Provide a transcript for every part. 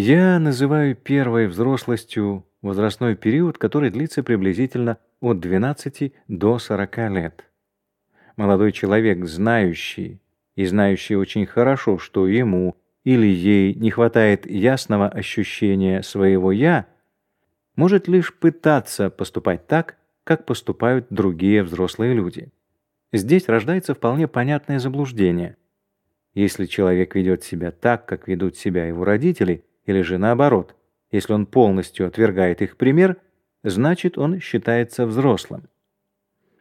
Я называю первой взрослостью возрастной период, который длится приблизительно от 12 до 40 лет. Молодой человек, знающий и знающий очень хорошо, что ему или ей не хватает ясного ощущения своего «я», может лишь пытаться поступать так, как поступают другие взрослые люди. Здесь рождается вполне понятное заблуждение. Если человек ведет себя так, как ведут себя его родители, или же наоборот, если он полностью отвергает их пример, значит он считается взрослым.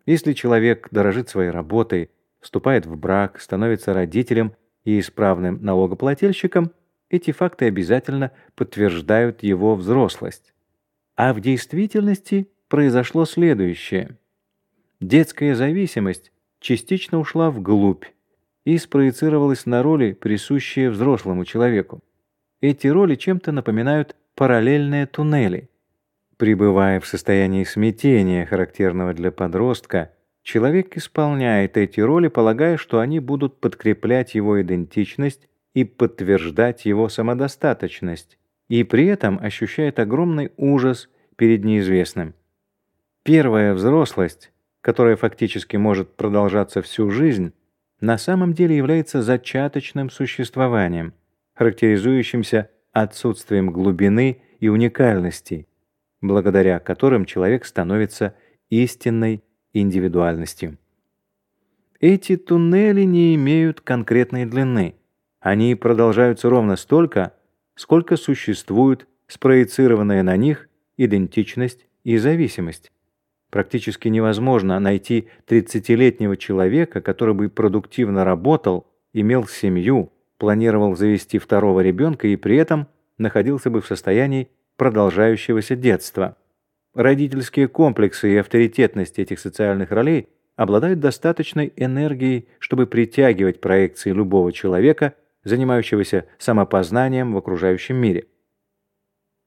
Если человек дорожит своей работой, вступает в брак, становится родителем и исправным налогоплательщиком, эти факты обязательно подтверждают его взрослость. А в действительности произошло следующее. Детская зависимость частично ушла вглубь и спроецировалась на роли, присущие взрослому человеку. Эти роли чем-то напоминают параллельные туннели. Пребывая в состоянии смятения, характерного для подростка, человек исполняет эти роли, полагая, что они будут подкреплять его идентичность и подтверждать его самодостаточность, и при этом ощущает огромный ужас перед неизвестным. Первая взрослость, которая фактически может продолжаться всю жизнь, на самом деле является зачаточным существованием – характеризующимся отсутствием глубины и уникальности, благодаря которым человек становится истинной индивидуальностью. Эти туннели не имеют конкретной длины. Они продолжаются ровно столько, сколько существует спроецированная на них идентичность и зависимость. Практически невозможно найти 30-летнего человека, который бы продуктивно работал, имел семью, планировал завести второго ребенка и при этом находился бы в состоянии продолжающегося детства. Родительские комплексы и авторитетность этих социальных ролей обладают достаточной энергией, чтобы притягивать проекции любого человека, занимающегося самопознанием в окружающем мире.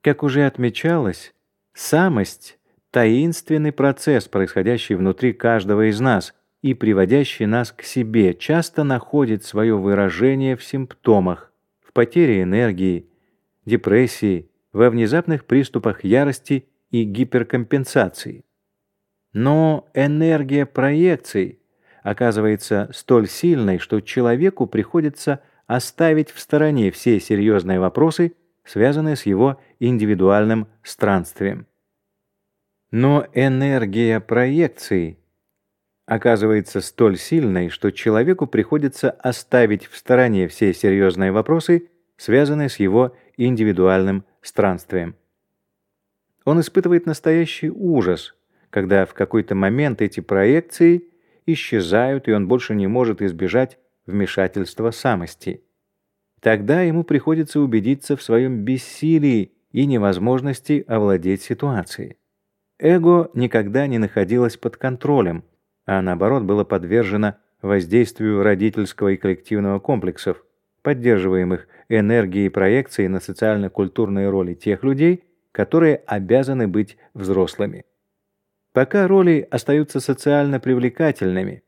Как уже отмечалось, самость — таинственный процесс, происходящий внутри каждого из нас — и приводящий нас к себе, часто находит свое выражение в симптомах, в потере энергии, депрессии, во внезапных приступах ярости и гиперкомпенсации. Но энергия проекций оказывается столь сильной, что человеку приходится оставить в стороне все серьезные вопросы, связанные с его индивидуальным странствием. Но энергия проекций оказывается столь сильной, что человеку приходится оставить в стороне все серьезные вопросы, связанные с его индивидуальным странствием. Он испытывает настоящий ужас, когда в какой-то момент эти проекции исчезают, и он больше не может избежать вмешательства самости. Тогда ему приходится убедиться в своем бессилии и невозможности овладеть ситуацией. Эго никогда не находилось под контролем, а наоборот было подвержено воздействию родительского и коллективного комплексов, поддерживаемых энергией проекции на социально-культурные роли тех людей, которые обязаны быть взрослыми. Пока роли остаются социально привлекательными,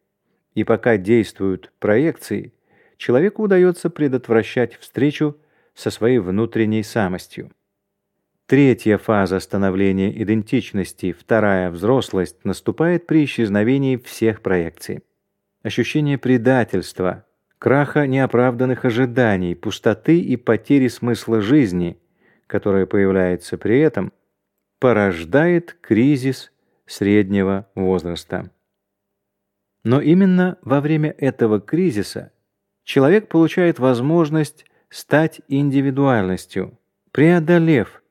и пока действуют проекции, человеку удается предотвращать встречу со своей внутренней самостью. Третья фаза становления идентичности, вторая взрослость, наступает при исчезновении всех проекций. Ощущение предательства, краха неоправданных ожиданий, пустоты и потери смысла жизни, которая появляется при этом, порождает кризис среднего возраста. Но именно во время этого кризиса человек получает возможность стать индивидуальностью, преодолев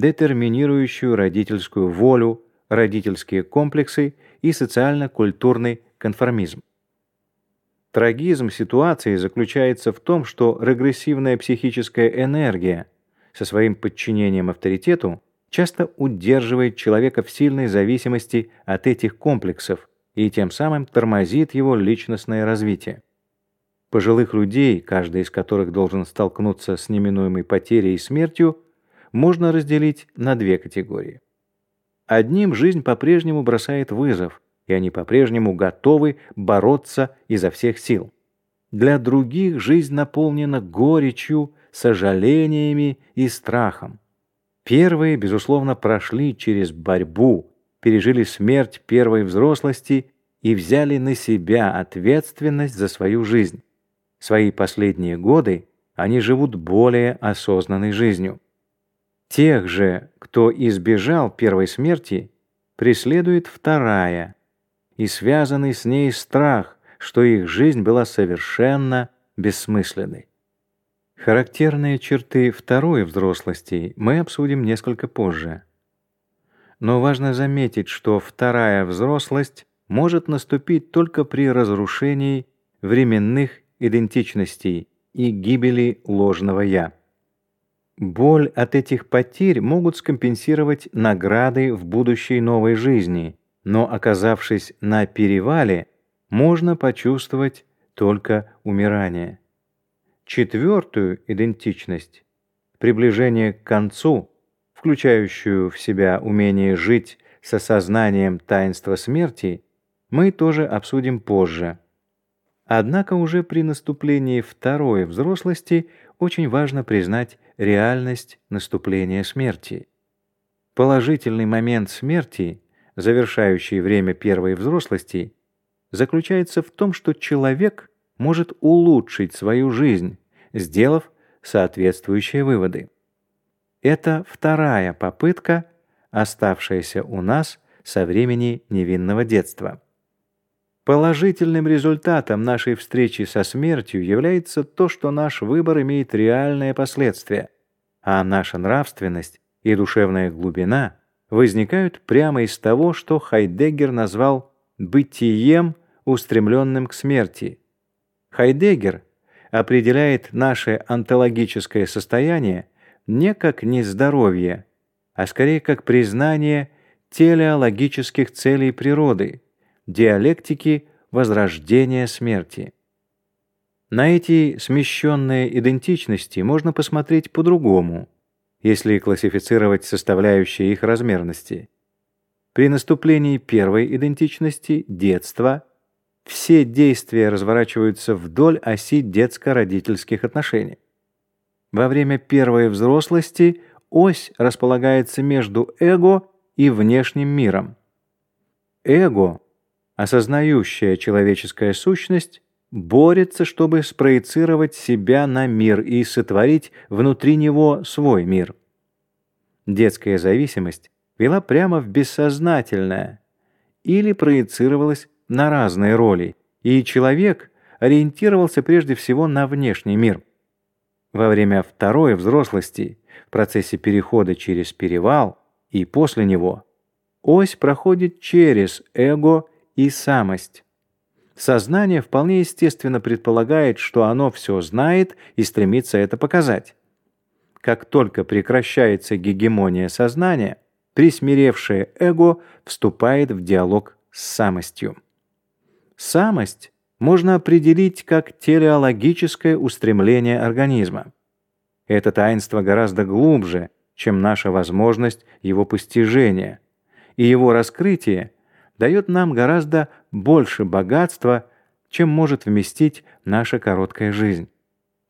детерминирующую родительскую волю, родительские комплексы и социально-культурный конформизм. Трагизм ситуации заключается в том, что регрессивная психическая энергия со своим подчинением авторитету часто удерживает человека в сильной зависимости от этих комплексов и тем самым тормозит его личностное развитие. Пожилых людей, каждый из которых должен столкнуться с неминуемой потерей и смертью, можно разделить на две категории. Одним жизнь по-прежнему бросает вызов, и они по-прежнему готовы бороться изо всех сил. для других жизнь наполнена горечью, сожалениями и страхом. Первые, безусловно, прошли через борьбу, пережили смерть первой взрослости и взяли на себя ответственность за свою жизнь. Свои последние годы они живут более осознанной жизнью. Тех же, кто избежал первой смерти, преследует вторая, и связанный с ней страх, что их жизнь была совершенно бессмысленной. Характерные черты второй взрослости мы обсудим несколько позже. Но важно заметить, что вторая взрослость может наступить только при разрушении временных идентичностей и гибели ложного «я». Боль от этих потерь могут скомпенсировать награды в будущей новой жизни, но оказавшись на перевале, можно почувствовать только умирание. Четвертую идентичность, приближение к концу, включающую в себя умение жить с осознанием таинства смерти, мы тоже обсудим позже. Однако уже при наступлении второй взрослости очень важно признать реальность наступления смерти. Положительный момент смерти, завершающий время первой взрослости, заключается в том, что человек может улучшить свою жизнь, сделав соответствующие выводы. Это вторая попытка, оставшаяся у нас со времени невинного детства. Положительным результатом нашей встречи со смертью является то, что наш выбор имеет реальные последствия, а наша нравственность и душевная глубина возникают прямо из того, что Хайдеггер назвал «бытием, устремленным к смерти». Хайдеггер определяет наше онтологическое состояние не как нездоровье, а скорее как признание телеологических целей природы – диалектики возрождения смерти. На эти смещенные идентичности можно посмотреть по-другому, если классифицировать составляющие их размерности. При наступлении первой идентичности, детства, все действия разворачиваются вдоль оси детско-родительских отношений. Во время первой взрослости ось располагается между эго и внешним миром. Эго осознающая человеческая сущность борется, чтобы спроецировать себя на мир и сотворить внутри него свой мир. Детская зависимость вела прямо в бессознательное или проецировалась на разные роли, и человек ориентировался прежде всего на внешний мир. Во время второй взрослости, в процессе перехода через перевал и после него, ось проходит через эго и самость. Сознание вполне естественно предполагает, что оно все знает и стремится это показать. Как только прекращается гегемония сознания, присмиревшее эго вступает в диалог с самостью. Самость можно определить как телеологическое устремление организма. Это таинство гораздо глубже, чем наша возможность его постижения, и его раскрытие дает нам гораздо больше богатства, чем может вместить наша короткая жизнь.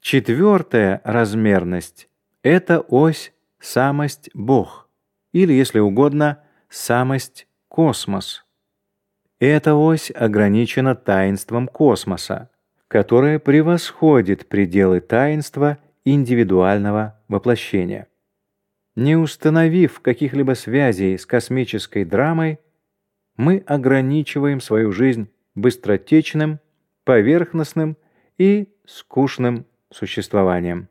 Четвертая размерность — это ось самость Бог, или, если угодно, самость космос. Эта ось ограничена таинством космоса, которое превосходит пределы таинства индивидуального воплощения. Не установив каких-либо связей с космической драмой, мы ограничиваем свою жизнь быстротечным, поверхностным и скучным существованием.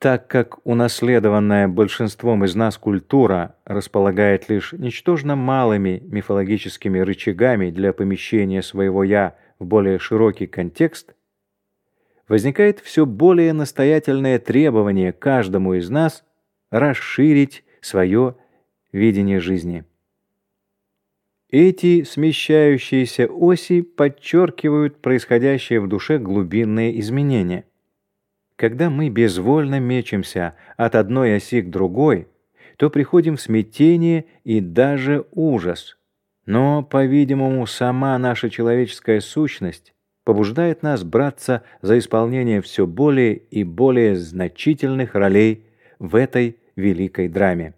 Так как унаследованная большинством из нас культура располагает лишь ничтожно малыми мифологическими рычагами для помещения своего «я» в более широкий контекст, возникает все более настоятельное требование каждому из нас расширить свое видение жизни. Эти смещающиеся оси подчеркивают происходящее в душе глубинные изменения. Когда мы безвольно мечемся от одной оси к другой, то приходим в смятение и даже ужас. Но, по-видимому, сама наша человеческая сущность побуждает нас браться за исполнение все более и более значительных ролей в этой великой драме.